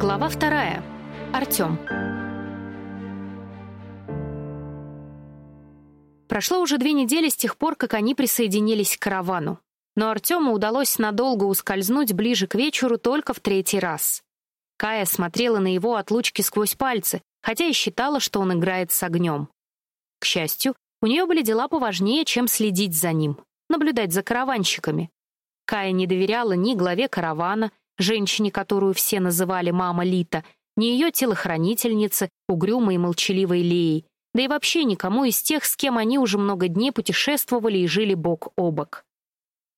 Глава вторая. Артем. Прошло уже две недели с тех пор, как они присоединились к каравану. Но Артему удалось надолго ускользнуть ближе к вечеру только в третий раз. Кая смотрела на его отлучки сквозь пальцы, хотя и считала, что он играет с огнем. К счастью, у нее были дела поважнее, чем следить за ним, наблюдать за караванщиками. Кая не доверяла ни главе каравана, женщине, которую все называли мама Лита, ни ее телохранительнице, угрюмой и молчаливой Леей, да и вообще никому из тех, с кем они уже много дней путешествовали и жили бок о бок.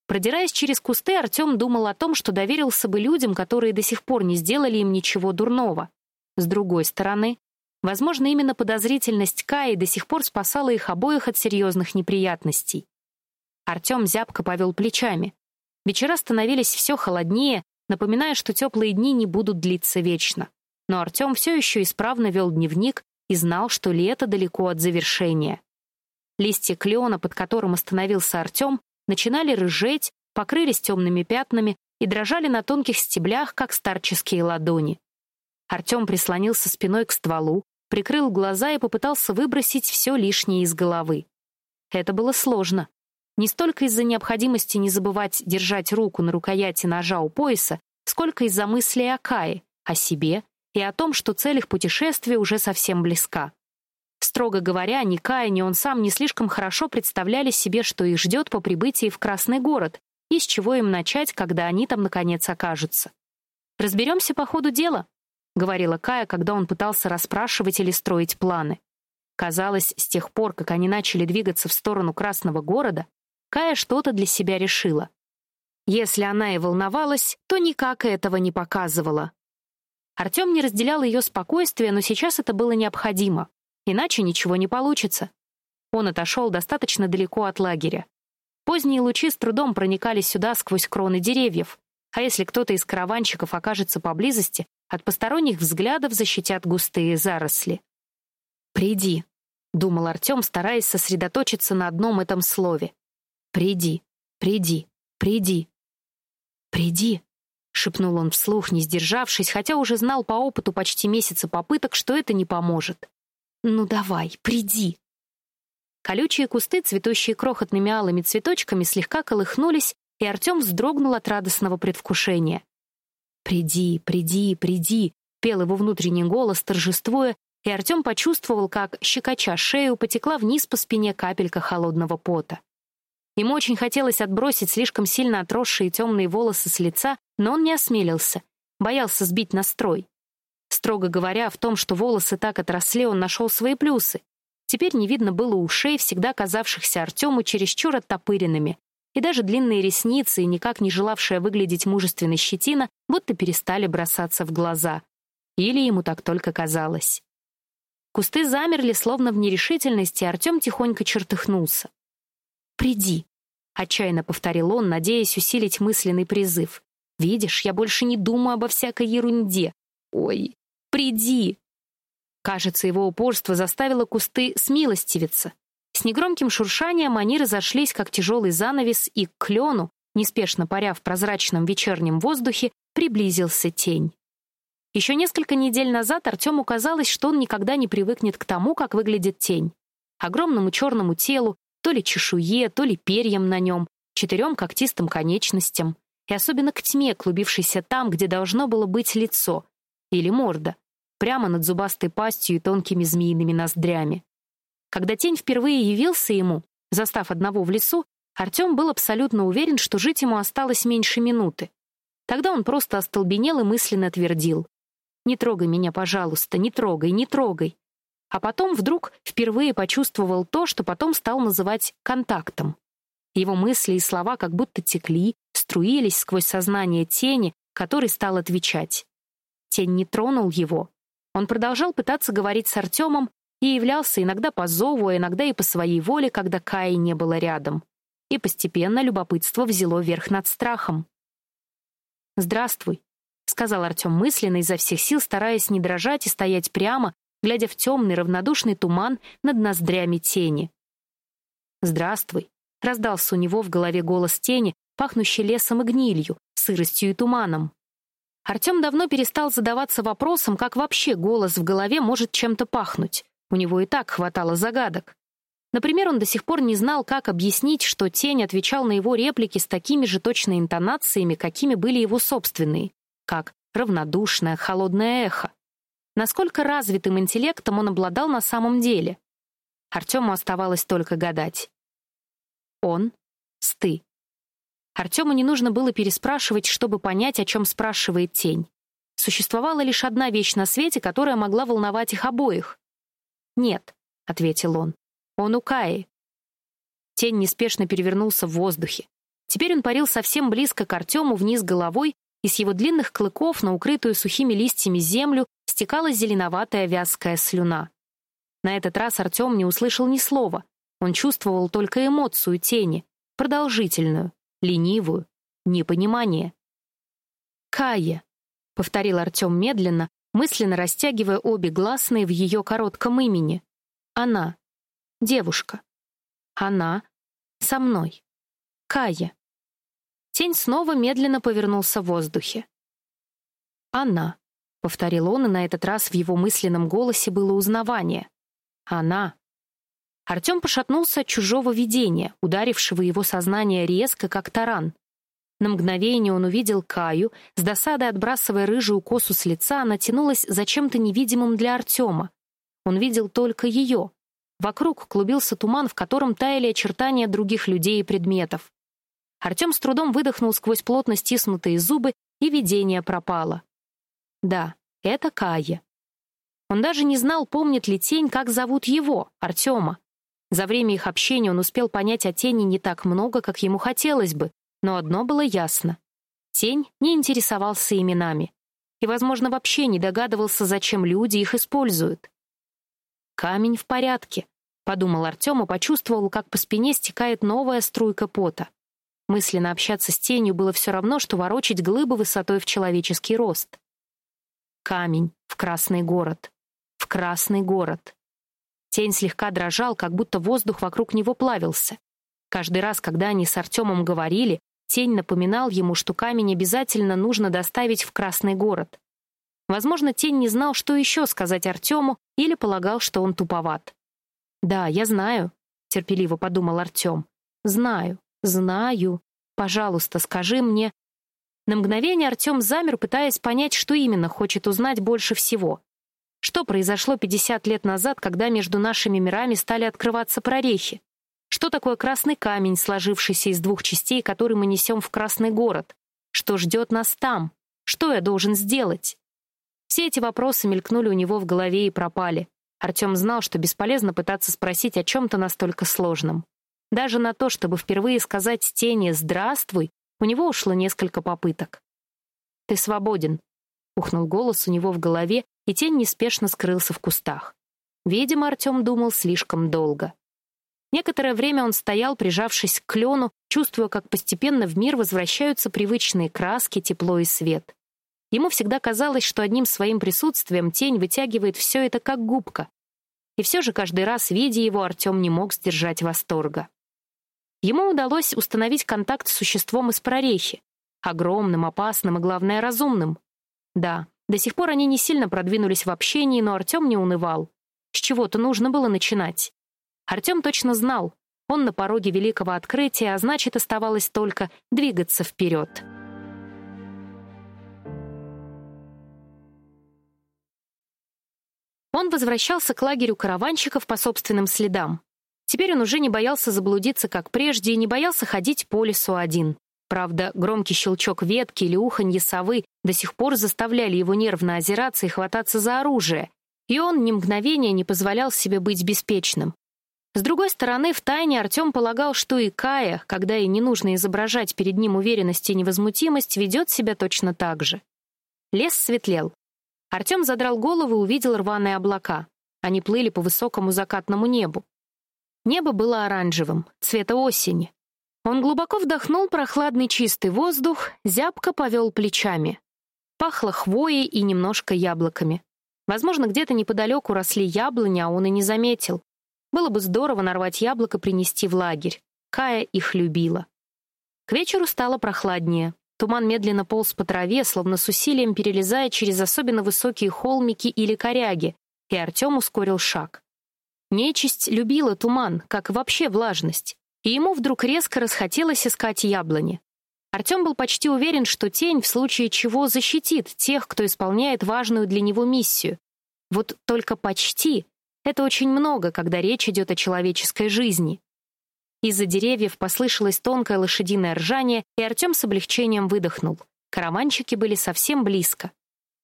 Продираясь через кусты, Артем думал о том, что доверился бы людям, которые до сих пор не сделали им ничего дурного. С другой стороны, возможно, именно подозрительность Каи до сих пор спасала их обоих от серьезных неприятностей. Артем зябко повел плечами. Вечера становились все холоднее, напоминая, что теплые дни не будут длиться вечно. Но Артем все еще исправно вел дневник и знал, что лето далеко от завершения. Листья клена, под которым остановился Артем, начинали рыжеть, покрылись темными пятнами и дрожали на тонких стеблях, как старческие ладони. Артем прислонился спиной к стволу, прикрыл глаза и попытался выбросить все лишнее из головы. Это было сложно. Не столько из-за необходимости не забывать держать руку на рукояти ножа у пояса, сколько из-за мысли о Кае, о себе и о том, что цель их путешествия уже совсем близка. Строго говоря, ни Кая, ни он сам не слишком хорошо представляли себе, что их ждет по прибытии в Красный город и с чего им начать, когда они там наконец окажутся. Разберемся по ходу дела, говорила Кая, когда он пытался расспрашивать или строить планы. Казалось, с тех пор, как они начали двигаться в сторону Красного города, Кая что-то для себя решила. Если она и волновалась, то никак этого не показывала. Артем не разделял ее спокойствие, но сейчас это было необходимо, иначе ничего не получится. Он отошел достаточно далеко от лагеря. Поздние лучи с трудом проникали сюда сквозь кроны деревьев, а если кто-то из караванщиков окажется поблизости, от посторонних взглядов защитят густые заросли. «Приди», — думал Артем, стараясь сосредоточиться на одном этом слове. Приди, приди, приди. Приди, шепнул он вслух, не сдержавшись, хотя уже знал по опыту почти месяца попыток, что это не поможет. Ну давай, приди. Колючие кусты, цветущие крохотными алыми цветочками, слегка колыхнулись, и Артем вздрогнул от радостного предвкушения. «Приди, приди, приди», — пел его внутренний голос, торжествуя, и Артем почувствовал, как, щекоча шею, потекла вниз по спине капелька холодного пота. Ему очень хотелось отбросить слишком сильно отросшие темные волосы с лица, но он не осмелился, боялся сбить настрой. Строго говоря, в том, что волосы так отросли, он нашел свои плюсы. Теперь не видно было ушей, всегда казавшихся Артему чересчур оттопыренными, и даже длинные ресницы и никак не желавшая выглядеть мужественной щетина будто перестали бросаться в глаза. Или ему так только казалось. Кусты замерли, словно в нерешительности, Артем тихонько чертыхнулся. «Приди», — отчаянно повторил он, надеясь усилить мысленный призыв. «Видишь, я больше не думаю обо всякой ерунде. Ой, приди!» Кажется, его упорство заставило кусты смилостивиться. С негромким шуршанием они разошлись, как тяжелый занавес, и к клену, неспешно паря в прозрачном вечернем воздухе, приблизился тень. Еще несколько недель назад Артему казалось, что он никогда не привыкнет к тому, как выглядит тень. Огромному черному телу, то ли чешуе, то ли перьям на нем, четырем когтистым конечностям, и особенно к тьме, клубившейся там, где должно было быть лицо или морда, прямо над зубастой пастью и тонкими змеиными ноздрями. Когда тень впервые явился ему, застав одного в лесу, Артем был абсолютно уверен, что жить ему осталось меньше минуты. Тогда он просто остолбенел и мысленно твердил: "Не трогай меня, пожалуйста, не трогай, не трогай". А потом вдруг впервые почувствовал то, что потом стал называть контактом. Его мысли и слова как будто текли, струились сквозь сознание тени, который стал отвечать. Тень не тронул его. Он продолжал пытаться говорить с Артемом и являлся иногда по зову, а иногда и по своей воле, когда Каи не было рядом. И постепенно любопытство взяло верх над страхом. «Здравствуй», — сказал Артем мысленно, изо всех сил стараясь не дрожать и стоять прямо, глядя в темный равнодушный туман над ноздрями тени. «Здравствуй», — раздался у него в голове голос тени, пахнущий лесом и гнилью, сыростью и туманом. Артем давно перестал задаваться вопросом, как вообще голос в голове может чем-то пахнуть. У него и так хватало загадок. Например, он до сих пор не знал, как объяснить, что тень отвечал на его реплики с такими же точно интонациями, какими были его собственные, как равнодушное, холодное эхо. Насколько развитым интеллектом он обладал на самом деле? Артему оставалось только гадать. Он — сты. Артему не нужно было переспрашивать, чтобы понять, о чем спрашивает тень. Существовала лишь одна вещь на свете, которая могла волновать их обоих. «Нет», — ответил он, — «он у Каи». Тень неспешно перевернулся в воздухе. Теперь он парил совсем близко к Артему вниз головой, и с его длинных клыков на укрытую сухими листьями землю стекала зеленоватая вязкая слюна. На этот раз Артем не услышал ни слова. Он чувствовал только эмоцию тени, продолжительную, ленивую, непонимание. «Кая», — повторил Артем медленно, мысленно растягивая обе гласные в ее коротком имени. «Она. Девушка. Она. Со мной. Кая». Тень снова медленно повернулся в воздухе. «Она», — повторил он, и на этот раз в его мысленном голосе было узнавание. «Она». Артем пошатнулся от чужого видения, ударившего его сознание резко, как таран. На мгновение он увидел Каю, с досадой отбрасывая рыжую косу с лица, она тянулась за чем-то невидимым для Артема. Он видел только ее. Вокруг клубился туман, в котором таяли очертания других людей и предметов. Артем с трудом выдохнул сквозь плотно стиснутые зубы, и видение пропало. Да, это Кая. Он даже не знал, помнит ли тень, как зовут его, Артема. За время их общения он успел понять о тени не так много, как ему хотелось бы, но одно было ясно. Тень не интересовался именами и, возможно, вообще не догадывался, зачем люди их используют. «Камень в порядке», — подумал Артем и почувствовал, как по спине стекает новая струйка пота. Мысленно общаться с тенью было все равно, что ворочать глыбы высотой в человеческий рост. Камень в красный город. В красный город. Тень слегка дрожал, как будто воздух вокруг него плавился. Каждый раз, когда они с Артемом говорили, тень напоминал ему, что камень обязательно нужно доставить в Красный город. Возможно, тень не знал, что еще сказать Артему, или полагал, что он туповат. «Да, я знаю», — терпеливо подумал Артем. «Знаю, знаю. Пожалуйста, скажи мне...» На мгновение Артем замер, пытаясь понять, что именно хочет узнать больше всего. Что произошло 50 лет назад, когда между нашими мирами стали открываться прорехи? Что такое красный камень, сложившийся из двух частей, который мы несем в Красный город? Что ждет нас там? Что я должен сделать? Все эти вопросы мелькнули у него в голове и пропали. Артем знал, что бесполезно пытаться спросить о чем-то настолько сложном. Даже на то, чтобы впервые сказать тени «здравствуй», у него ушло несколько попыток. «Ты свободен», — ухнул голос у него в голове, и тень неспешно скрылся в кустах. Видимо, Артем думал слишком долго. Некоторое время он стоял, прижавшись к клену, чувствуя, как постепенно в мир возвращаются привычные краски, тепло и свет. Ему всегда казалось, что одним своим присутствием тень вытягивает все это как губка. И все же каждый раз, видя его, Артем не мог сдержать восторга. Ему удалось установить контакт с существом из прорехи. Огромным, опасным и, главное, разумным. Да, до сих пор они не сильно продвинулись в общении, но Артем не унывал. С чего-то нужно было начинать. Артем точно знал. Он на пороге великого открытия, а значит, оставалось только двигаться вперед. Он возвращался к лагерю караванщиков по собственным следам. Теперь он уже не боялся заблудиться, как прежде, и не боялся ходить по лесу один. Правда, громкий щелчок ветки или уханье совы до сих пор заставляли его нервно озираться и хвататься за оружие, и он ни мгновения не позволял себе быть беспечным. С другой стороны, втайне Артем полагал, что и Кая, когда ей не нужно изображать перед ним уверенность и невозмутимость, ведет себя точно так же. Лес светлел. Артем задрал голову и увидел рваные облака. Они плыли по высокому закатному небу. Небо было оранжевым, цвета осени. Он глубоко вдохнул прохладный чистый воздух, зябко повел плечами. Пахло хвоей и немножко яблоками. Возможно, где-то неподалеку росли яблони, а он и не заметил. Было бы здорово нарвать яблоко принести в лагерь. Кая их любила. К вечеру стало прохладнее. Туман медленно полз по траве, словно с усилием перелезая через особенно высокие холмики или коряги, и Артем ускорил шаг. Нечисть любила туман, как вообще влажность, и ему вдруг резко расхотелось искать яблони. Артем был почти уверен, что тень в случае чего защитит тех, кто исполняет важную для него миссию. Вот только почти — это очень много, когда речь идет о человеческой жизни. Из-за деревьев послышалось тонкое лошадиное ржание, и Артем с облегчением выдохнул. Караванчики были совсем близко.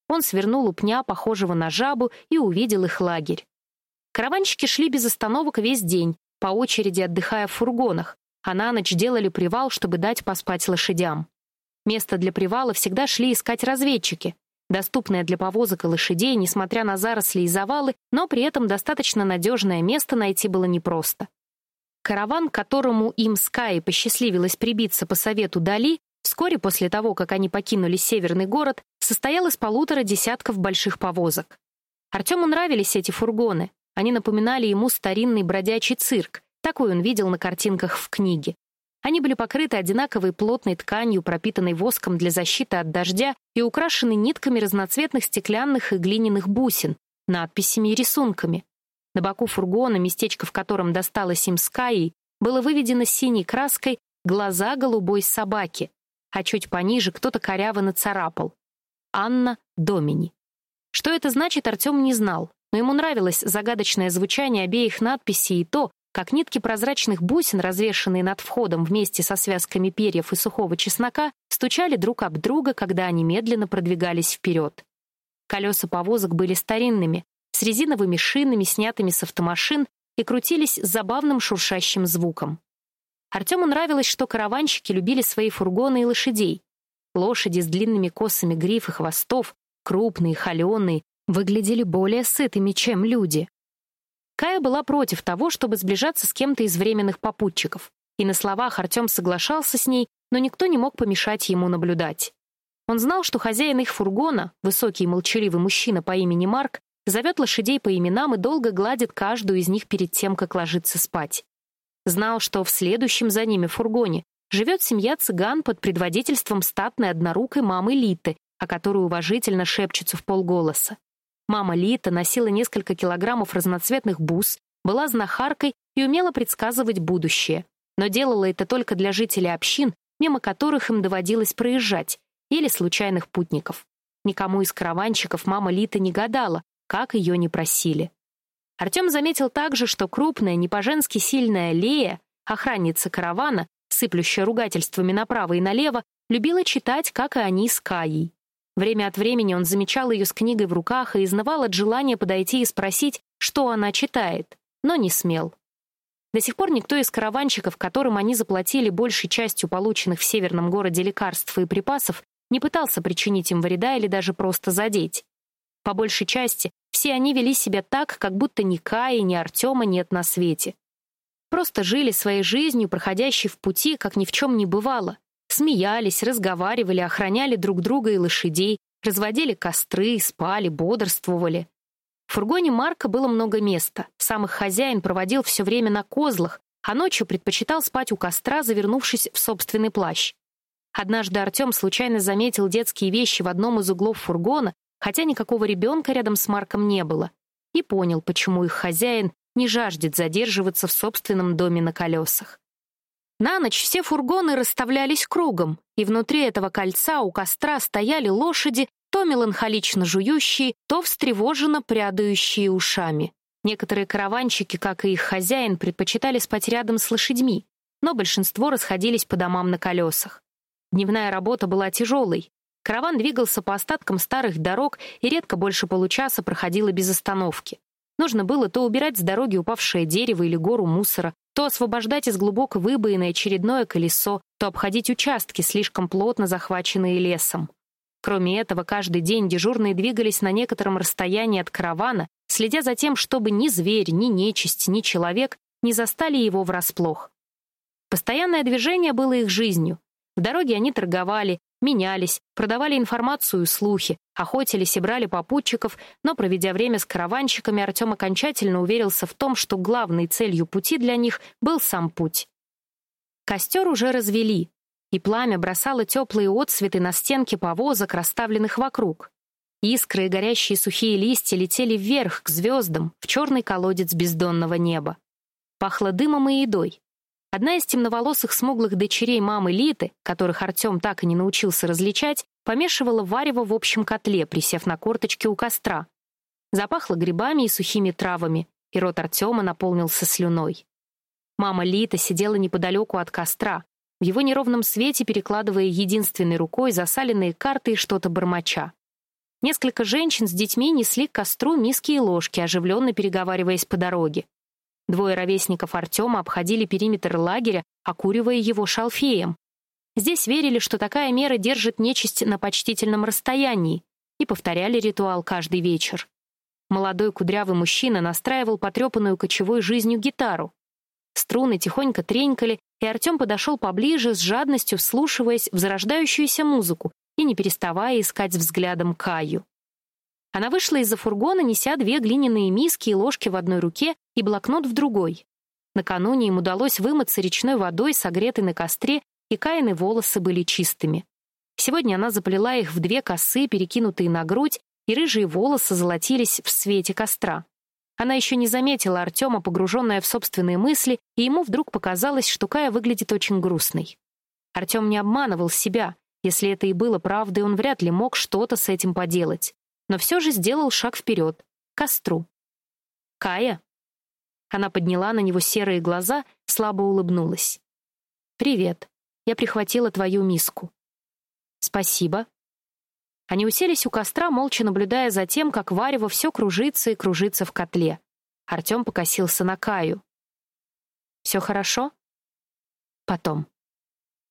Он свернул у пня, похожего на жабу, и увидел их лагерь. Караванщики шли без остановок весь день, по очереди отдыхая в фургонах, а на ночь делали привал, чтобы дать поспать лошадям. Место для привала всегда шли искать разведчики, доступное для повозок и лошадей, несмотря на заросли и завалы, но при этом достаточно надежное место найти было непросто. Караван, которому им с Каей посчастливилось прибиться по совету Дали, вскоре после того, как они покинули северный город, состоял из полутора десятков больших повозок. Артему нравились эти фургоны. Они напоминали ему старинный бродячий цирк, такой он видел на картинках в книге. Они были покрыты одинаковой плотной тканью, пропитанной воском для защиты от дождя и украшены нитками разноцветных стеклянных и глиняных бусин, надписями и рисунками. На боку фургона, местечко в котором досталось им Скайи, было выведено синей краской глаза голубой собаки, а чуть пониже кто-то коряво нацарапал. Анна Домини. Что это значит, Артем не знал, но ему нравилось загадочное звучание обеих надписей и то, как нитки прозрачных бусин, развешанные над входом вместе со связками перьев и сухого чеснока, стучали друг об друга, когда они медленно продвигались вперед. Колеса повозок были старинными, с резиновыми шинами, снятыми с автомашин, и крутились с забавным шуршащим звуком. Артему нравилось, что караванщики любили свои фургоны и лошадей. Лошади с длинными косами гриф и хвостов, крупные, холеные, выглядели более сытыми, чем люди. Кая была против того, чтобы сближаться с кем-то из временных попутчиков, и на словах Артем соглашался с ней, но никто не мог помешать ему наблюдать. Он знал, что хозяин их фургона, высокий и молчаливый мужчина по имени Марк, зовет лошадей по именам и долго гладит каждую из них перед тем, как ложиться спать. Знал, что в следующем за ними фургоне живет семья цыган под предводительством статной однорукой мамы Литы, о которой уважительно шепчутся в полголоса. Мама Лита носила несколько килограммов разноцветных бус, была знахаркой и умела предсказывать будущее, но делала это только для жителей общин, мимо которых им доводилось проезжать, или случайных путников. Никому из караванщиков мама Лита не гадала, как ее не просили. Артем заметил также, что крупная, не по-женски сильная Лея, охранница каравана, сыплющая ругательствами направо и налево, любила читать, как и они с Каей. Время от времени он замечал ее с книгой в руках и изнывал от желания подойти и спросить, что она читает, но не смел. До сих пор никто из караванщиков, которым они заплатили большей частью полученных в северном городе лекарств и припасов, не пытался причинить им вреда или даже просто задеть. По большей части все они вели себя так, как будто ни Каи, ни Артема нет на свете. Просто жили своей жизнью, проходящей в пути, как ни в чем не бывало. Смеялись, разговаривали, охраняли друг друга и лошадей, разводили костры, спали, бодрствовали. В фургоне Марка было много места. Сам их хозяин проводил все время на козлах, а ночью предпочитал спать у костра, завернувшись в собственный плащ. Однажды Артем случайно заметил детские вещи в одном из углов фургона хотя никакого ребенка рядом с Марком не было, и понял, почему их хозяин не жаждет задерживаться в собственном доме на колесах. На ночь все фургоны расставлялись кругом, и внутри этого кольца у костра стояли лошади, то меланхолично жующие, то встревоженно прядающие ушами. Некоторые караванщики, как и их хозяин, предпочитали спать рядом с лошадьми, но большинство расходились по домам на колесах. Дневная работа была тяжелой, Караван двигался по остаткам старых дорог и редко больше получаса проходило без остановки. Нужно было то убирать с дороги упавшее дерево или гору мусора, то освобождать из глубокой выбоины очередное колесо, то обходить участки, слишком плотно захваченные лесом. Кроме этого, каждый день дежурные двигались на некотором расстоянии от каравана, следя за тем, чтобы ни зверь, ни нечисть, ни человек не застали его врасплох. Постоянное движение было их жизнью. В дороге они торговали, менялись, продавали информацию и слухи, охотились и брали попутчиков, но, проведя время с караванщиками, Артем окончательно уверился в том, что главной целью пути для них был сам путь. Костер уже развели. и пламя бросало теплые отсветы на стенки повозок, расставленных вокруг. Искры и горящие сухие листья летели вверх, к звездам, в черный колодец бездонного неба. Пахло дымом и едой. Одна из темноволосых смуглых дочерей мамы Литы, которых Артем так и не научился различать, помешивала варево в общем котле, присев на корточки у костра. Запахло грибами и сухими травами, и рот Артема наполнился слюной. Мама Лита сидела неподалеку от костра, в его неровном свете перекладывая единственной рукой засаленные карты и что-то бормоча. Несколько женщин с детьми несли к костру миски и ложки, оживленно переговариваясь по дороге. Двое ровесников Артема обходили периметр лагеря, окуривая его шалфеем. Здесь верили, что такая мера держит нечисть на почтительном расстоянии, и повторяли ритуал каждый вечер. Молодой кудрявый мужчина настраивал потрепанную кочевой жизнью гитару. Струны тихонько тренькали, и Артем подошел поближе, с жадностью вслушиваясь в зарождающуюся музыку и не переставая искать взглядом Каю. Она вышла из-за фургона, неся две глиняные миски и ложки в одной руке и блокнот в другой. Накануне им удалось вымыться речной водой, согретой на костре, и Каины волосы были чистыми. Сегодня она заплела их в две косы, перекинутые на грудь, и рыжие волосы золотились в свете костра. Она еще не заметила Артема, погруженная в собственные мысли, и ему вдруг показалось, что Кая выглядит очень грустной. Артем не обманывал себя. Если это и было правдой, он вряд ли мог что-то с этим поделать. Но все же сделал шаг вперед, к костру. «Кая?» Она подняла на него серые глаза, слабо улыбнулась. «Привет. Я прихватила твою миску». «Спасибо», они уселись у костра, молча наблюдая за тем, как варево все кружится и кружится в котле. Артем покосился на Каю. «Все хорошо?» «Потом».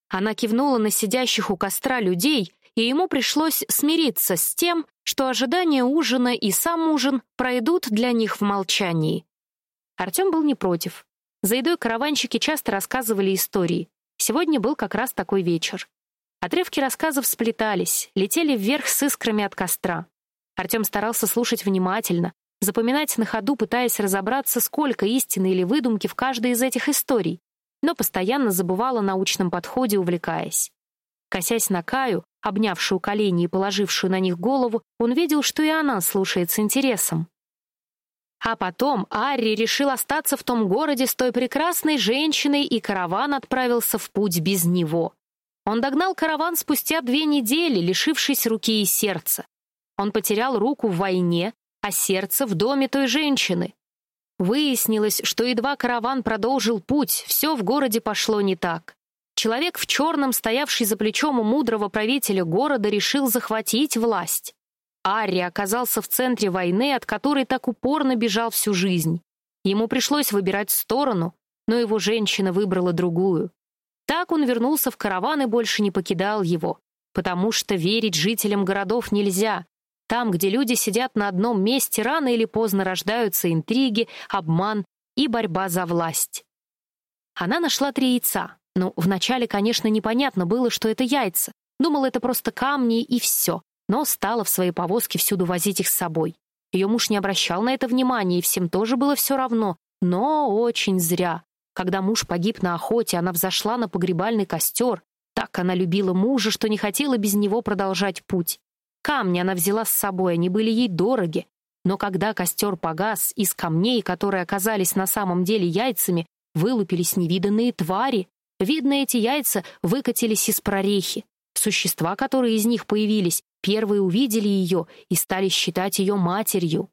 Она кивнула на сидящих у костра людей, и ему пришлось смириться с тем, что ожидание ужина и сам ужин пройдут для них в молчании. Артем был не против. За едой караванщики часто рассказывали истории. Сегодня был как раз такой вечер. Отрывки рассказов сплетались, летели вверх с искрами от костра. Артем старался слушать внимательно, запоминать на ходу, пытаясь разобраться, сколько истины или выдумки в каждой из этих историй, но постоянно забывал о научном подходе, увлекаясь. Косясь на Каю, обнявшую колени и положившую на них голову, он видел, что и она слушает с интересом. А потом Арри решил остаться в том городе с той прекрасной женщиной, и караван отправился в путь без него. Он догнал караван спустя две недели, лишившись руки и сердца. Он потерял руку в войне, а сердце в доме той женщины. Выяснилось, что едва караван продолжил путь, все в городе пошло не так. Человек в черном, стоявший за плечом у мудрого правителя города, решил захватить власть. Арри оказался в центре войны, от которой так упорно бежал всю жизнь. Ему пришлось выбирать сторону, но его женщина выбрала другую. Так он вернулся в караван и больше не покидал его, потому что верить жителям городов нельзя. Там, где люди сидят на одном месте, рано или поздно рождаются интриги, обман и борьба за власть. Она нашла три яйца. Ну, вначале, конечно, непонятно было, что это яйца. Думала, это просто камни и все. Но стала в своей повозке всюду возить их с собой. Ее муж не обращал на это внимания, и всем тоже было все равно. Но очень зря. Когда муж погиб на охоте, она взошла на погребальный костер. Так она любила мужа, что не хотела без него продолжать путь. Камни она взяла с собой, они были ей дороги. Но когда костер погас, из камней, которые оказались на самом деле яйцами, вылупились невиданные твари. Видно, эти яйца выкатились из прорехи. Существа, которые из них появились, первые увидели ее и стали считать ее матерью.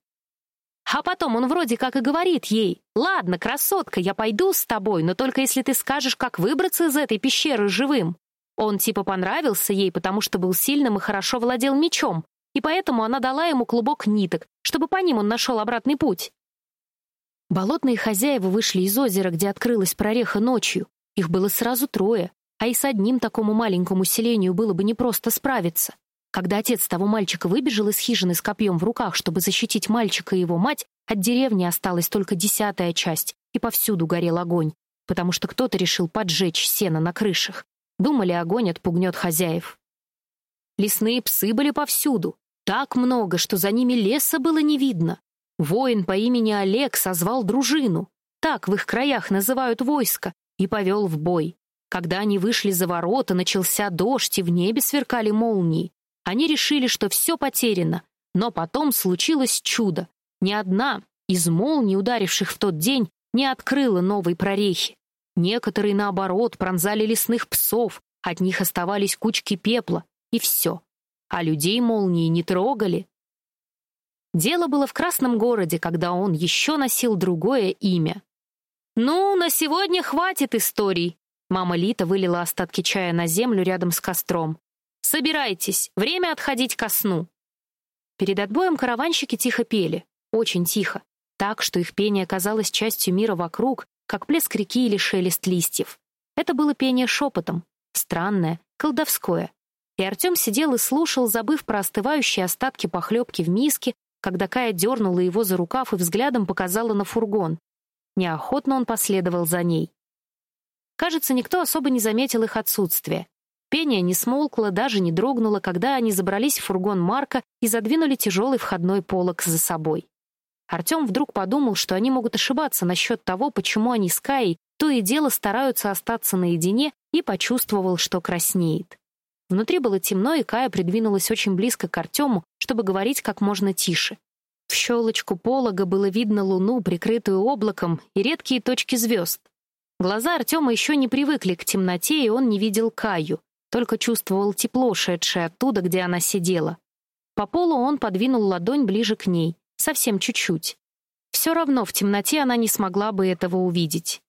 А потом он вроде как и говорит ей, «Ладно, красотка, я пойду с тобой, но только если ты скажешь, как выбраться из этой пещеры живым». Он типа понравился ей, потому что был сильным и хорошо владел мечом, и поэтому она дала ему клубок ниток, чтобы по ним он нашел обратный путь. Болотные хозяева вышли из озера, где открылась прореха ночью. Их было сразу трое, а и с одним такому маленькому селению было бы непросто справиться. Когда отец того мальчика выбежал из хижины с копьем в руках, чтобы защитить мальчика и его мать, от деревни осталась только десятая часть, и повсюду горел огонь, потому что кто-то решил поджечь сено на крышах. Думали, огонь отпугнет хозяев. Лесные псы были повсюду, так много, что за ними леса было не видно. Воин по имени Олег созвал дружину, так в их краях называют войско, и повел в бой. Когда они вышли за ворота, начался дождь, и в небе сверкали молнии. Они решили, что все потеряно, но потом случилось чудо. Ни одна из молний, ударивших в тот день, не открыла новой прорехи. Некоторые, наоборот, пронзали лесных псов, от них оставались кучки пепла, и все. А людей молнии не трогали. Дело было в Красном городе, когда он еще носил другое имя. «Ну, на сегодня хватит историй», Мама Лита вылила остатки чая на землю рядом с костром. «Собирайтесь, время отходить ко сну». Перед отбоем караванщики тихо пели, очень тихо, так, что их пение казалось частью мира вокруг, как плеск реки или шелест листьев. Это было пение шепотом, странное, колдовское. И Артем сидел и слушал, забыв про остывающие остатки похлебки в миске, когда Кая дернула его за рукав и взглядом показала на фургон. Неохотно он последовал за ней. Кажется, никто особо не заметил их отсутствие. Пение не смолкло, даже не дрогнуло, когда они забрались в фургон Марка и задвинули тяжелый входной полог за собой. Артем вдруг подумал, что они могут ошибаться насчет того, почему они с Каей то и дело стараются остаться наедине, и почувствовал, что краснеет. Внутри было темно, и Кая придвинулась очень близко к Артему, чтобы говорить как можно тише. В щелочку полога было видно луну, прикрытую облаком, и редкие точки звезд. Глаза Артема еще не привыкли к темноте, и он не видел Каю, только чувствовал тепло, шедшее оттуда, где она сидела. По полу он подвинул ладонь ближе к ней, совсем чуть-чуть. Все равно в темноте она не смогла бы этого увидеть.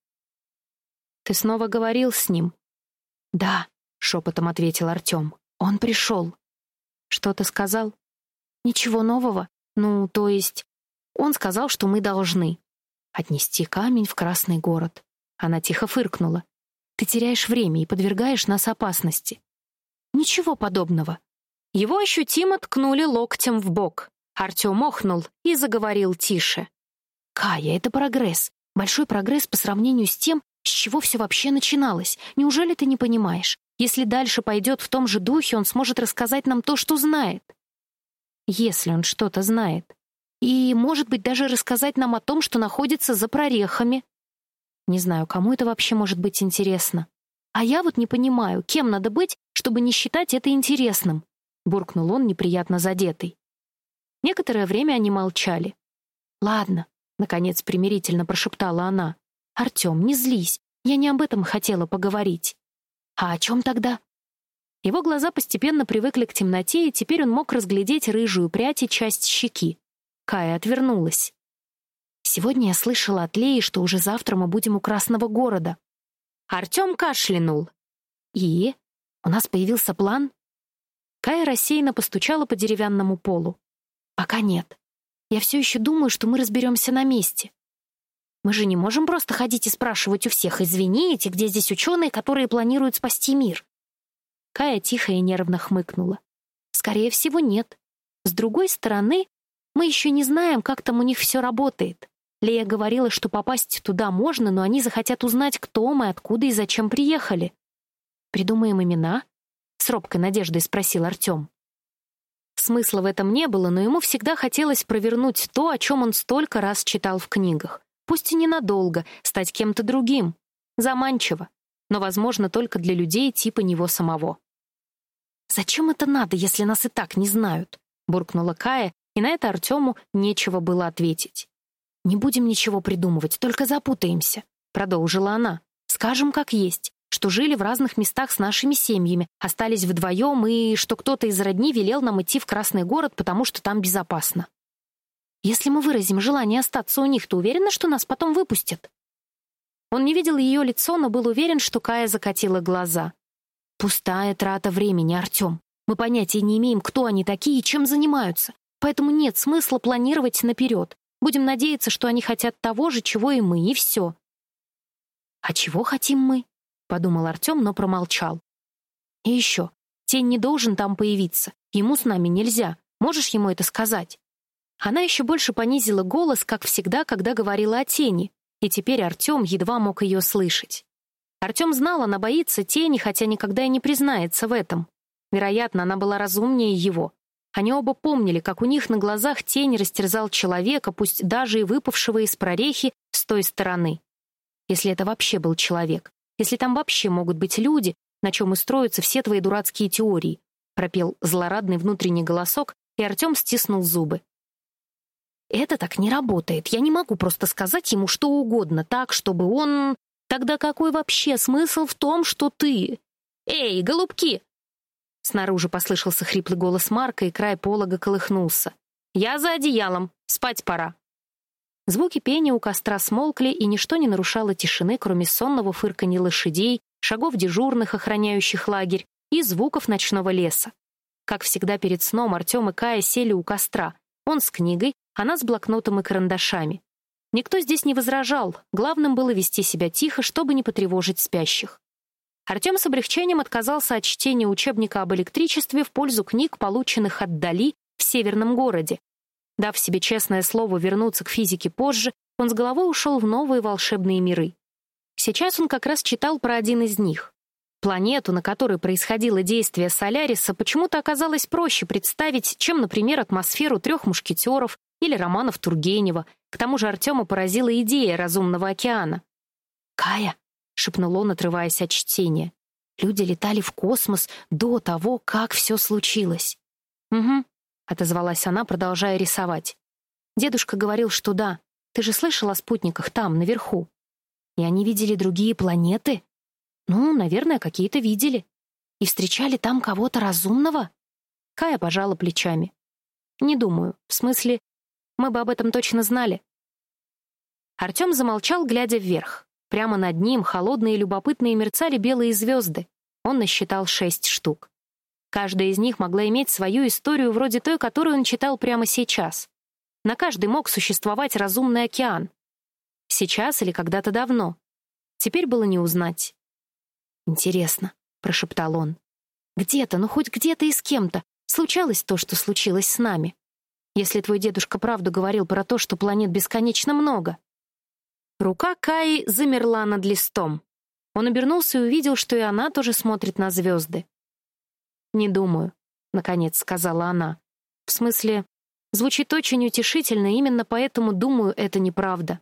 «Ты снова говорил с ним?» «Да», — шепотом ответил Артем. «Он пришел». «Что ты сказал?» «Ничего нового. Ну, то есть...» Он сказал, что мы должны отнести камень в Красный город. Она тихо фыркнула. Ты теряешь время и подвергаешь нас опасности. Ничего подобного. Его ощутимо ткнули локтем в бок. Артем охнул и заговорил тише. Кая, это прогресс. Большой прогресс по сравнению с тем, с чего все вообще начиналось. Неужели ты не понимаешь? Если дальше пойдет в том же духе, он сможет рассказать нам то, что знает. Если он что-то знает. И, может быть, даже рассказать нам о том, что находится за прорехами. Не знаю, кому это вообще может быть интересно. А я вот не понимаю, кем надо быть, чтобы не считать это интересным, буркнул он, неприятно задетый. Некоторое время они молчали. Ладно, наконец примирительно прошептала она. Артем, не злись. Я не об этом хотела поговорить. А о чем тогда? Его глаза постепенно привыкли к темноте, и теперь он мог разглядеть рыжую прядь и часть щеки. Кая отвернулась. Сегодня я слышала от Леи, что уже завтра мы будем у Красного города. Артем кашлянул. И? У нас появился план? Кая рассеянно постучала по деревянному полу. Пока нет. Я все еще думаю, что мы разберемся на месте. Мы же не можем просто ходить и спрашивать у всех, извините, где здесь ученые, которые планируют спасти мир. Кая тихо и нервно хмыкнула. Скорее всего, нет. С другой стороны, мы еще не знаем, как там у них все работает. Лея говорила, что попасть туда можно, но они захотят узнать, кто мы, откуда и зачем приехали. Придумаем имена? С робкой надеждой спросил Артем. Смысла в этом не было, но ему всегда хотелось провернуть то, о чем он столько раз читал в книгах. Пусть и ненадолго, стать кем-то другим. Заманчиво, но, возможно, только для людей типа него самого. «Зачем это надо, если нас и так не знают?» — буркнула Кая, и на это Артему нечего было ответить. «Не будем ничего придумывать, только запутаемся», — продолжила она. «Скажем, как есть, что жили в разных местах с нашими семьями, остались вдвоем, и что кто-то из родни велел нам идти в Красный город, потому что там безопасно. Если мы выразим желание остаться у них, то уверена, что нас потом выпустят». Он не видел ее лицо, но был уверен, что Кая закатила глаза. «Пустая трата времени, Артем. Мы понятия не имеем, кто они такие и чем занимаются, поэтому нет смысла планировать наперед. Будем надеяться, что они хотят того же, чего и мы, и все. «А чего хотим мы?» — подумал Артем, но промолчал. «И еще. Тень не должен там появиться. Ему с нами нельзя. Можешь ему это сказать?» Она еще больше понизила голос, как всегда, когда говорила о тени, и теперь Артем едва мог ее слышать. Артем знал, она боится тени, хотя никогда и не признается в этом. Вероятно, она была разумнее его, они оба помнили, как у них на глазах тень растерзал человека, пусть даже и выпавшего из прорехи с той стороны. Если это вообще был человек. если там вообще могут быть люди, на чем и строятся все твои дурацкие теории, пропел злорадный внутренний голосок, и Артем стиснул зубы. Это так не работает. Я не могу просто сказать ему что угодно так, чтобы он Тогда какой вообще смысл в том, что ты Эй, голубки, Снаружи послышался хриплый голос Марка, и край полога колыхнулся. «Я за одеялом. Спать пора». Звуки пения у костра смолкли, и ничто не нарушало тишины, кроме сонного фырканья лошадей, шагов дежурных, охраняющих лагерь, и звуков ночного леса. Как всегда перед сном Артем и Кая сели у костра. Он с книгой, она с блокнотом и карандашами. Никто здесь не возражал, главным было вести себя тихо, чтобы не потревожить спящих. Артем с облегчением отказался от чтения учебника об электричестве в пользу книг, полученных от Дали в северном городе. Дав себе честное слово вернуться к физике позже, он с головой ушел в новые волшебные миры. Сейчас он как раз читал про один из них. Планету, на которой происходило действие Соляриса, почему-то оказалось проще представить, чем, например, атмосферу трех мушкетеров или романов Тургенева. К тому же Артема поразила идея разумного океана. «Кая», — шепнул он, отрываясь от чтения. «Люди летали в космос до того, как все случилось». «Угу», — отозвалась она, продолжая рисовать. «Дедушка говорил, что да. Ты же слышал о спутниках там, наверху? И они видели другие планеты? Ну, наверное, какие-то видели. И встречали там кого-то разумного?» Кая пожала плечами. «Не думаю. В смысле, мы бы об этом точно знали». Артем замолчал, глядя вверх. Прямо над ним, холодные и любопытные, мерцали белые звезды. Он насчитал шесть штук. Каждая из них могла иметь свою историю вроде той, которую он читал прямо сейчас. На каждой мог существовать разумный океан. Сейчас или когда-то давно. Теперь было не узнать. «Интересно», — прошептал он. «Где-то, ну хоть где-то и с кем-то, случалось то, что случилось с нами. Если твой дедушка правду говорил про то, что планет бесконечно много, Рука Каи замерла над листом. Он обернулся и увидел, что и она тоже смотрит на звезды. «Не думаю», — наконец сказала она. «В смысле, звучит очень утешительно, именно поэтому, думаю, это неправда».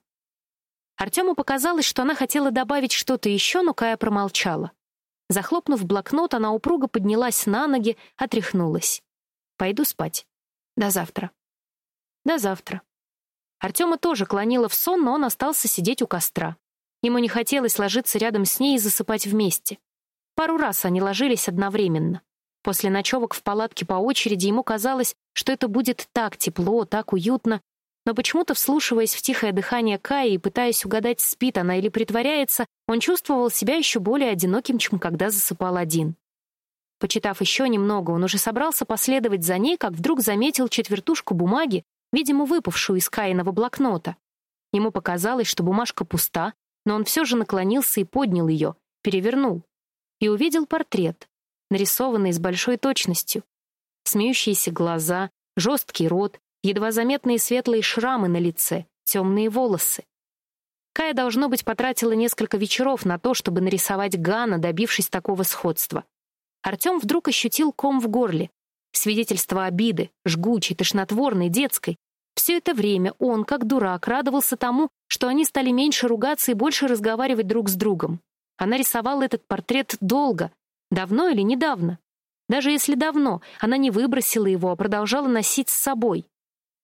Артему показалось, что она хотела добавить что-то еще, но Кая промолчала. Захлопнув блокнот, она упруго поднялась на ноги, отряхнулась. «Пойду спать. До завтра». «До завтра», Артема тоже клонило в сон, но он остался сидеть у костра. Ему не хотелось ложиться рядом с ней и засыпать вместе. Пару раз они ложились одновременно. После ночевок в палатке по очереди ему казалось, что это будет так тепло, так уютно, но почему-то, вслушиваясь в тихое дыхание Каи и пытаясь угадать, спит она или притворяется, он чувствовал себя еще более одиноким, чем когда засыпал один. Почитав еще немного, он уже собрался последовать за ней, как вдруг заметил четвертушку бумаги, видимо, выпавшую из Каиного блокнота. Ему показалось, что бумажка пуста, но он все же наклонился и поднял ее, перевернул. И увидел портрет, нарисованный с большой точностью. Смеющиеся глаза, жесткий рот, едва заметные светлые шрамы на лице, темные волосы. Кая, должно быть, потратила несколько вечеров на то, чтобы нарисовать Гана, добившись такого сходства. Артем вдруг ощутил ком в горле, свидетельство обиды, жгучей, тошнотворной, детской. Все это время он, как дурак, радовался тому, что они стали меньше ругаться и больше разговаривать друг с другом. Она рисовала этот портрет долго, давно или недавно. Даже если давно, она не выбросила его, а продолжала носить с собой.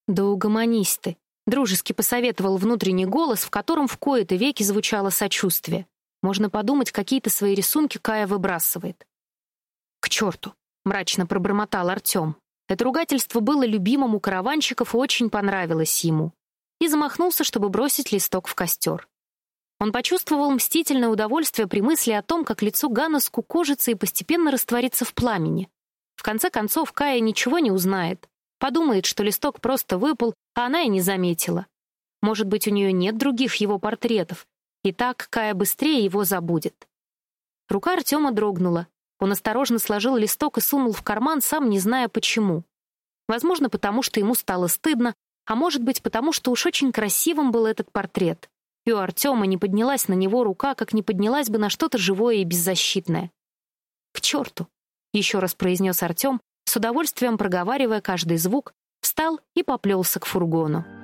«Да угомонись ты», — дружески посоветовал внутренний голос, в котором в кои-то веки звучало сочувствие. Можно подумать, какие-то свои рисунки Кая выбрасывает. «К черту! Мрачно пробормотал Артем. Это ругательство было любимым у караванщиков и очень понравилось ему. И замахнулся, чтобы бросить листок в костер. Он почувствовал мстительное удовольствие при мысли о том, как лицо Гана скукожится и постепенно растворится в пламени. В конце концов, Кая ничего не узнает. Подумает, что листок просто выпал, а она и не заметила. Может быть, у нее нет других его портретов. И так Кая быстрее его забудет. Рука Артема дрогнула. Он осторожно сложил листок и сунул в карман, сам не зная почему. Возможно, потому что ему стало стыдно, а может быть, потому что уж очень красивым был этот портрет. И у Артема не поднялась на него рука, как не поднялась бы на что-то живое и беззащитное. «К черту!» — еще раз произнес Артем, с удовольствием проговаривая каждый звук, встал и поплелся к фургону.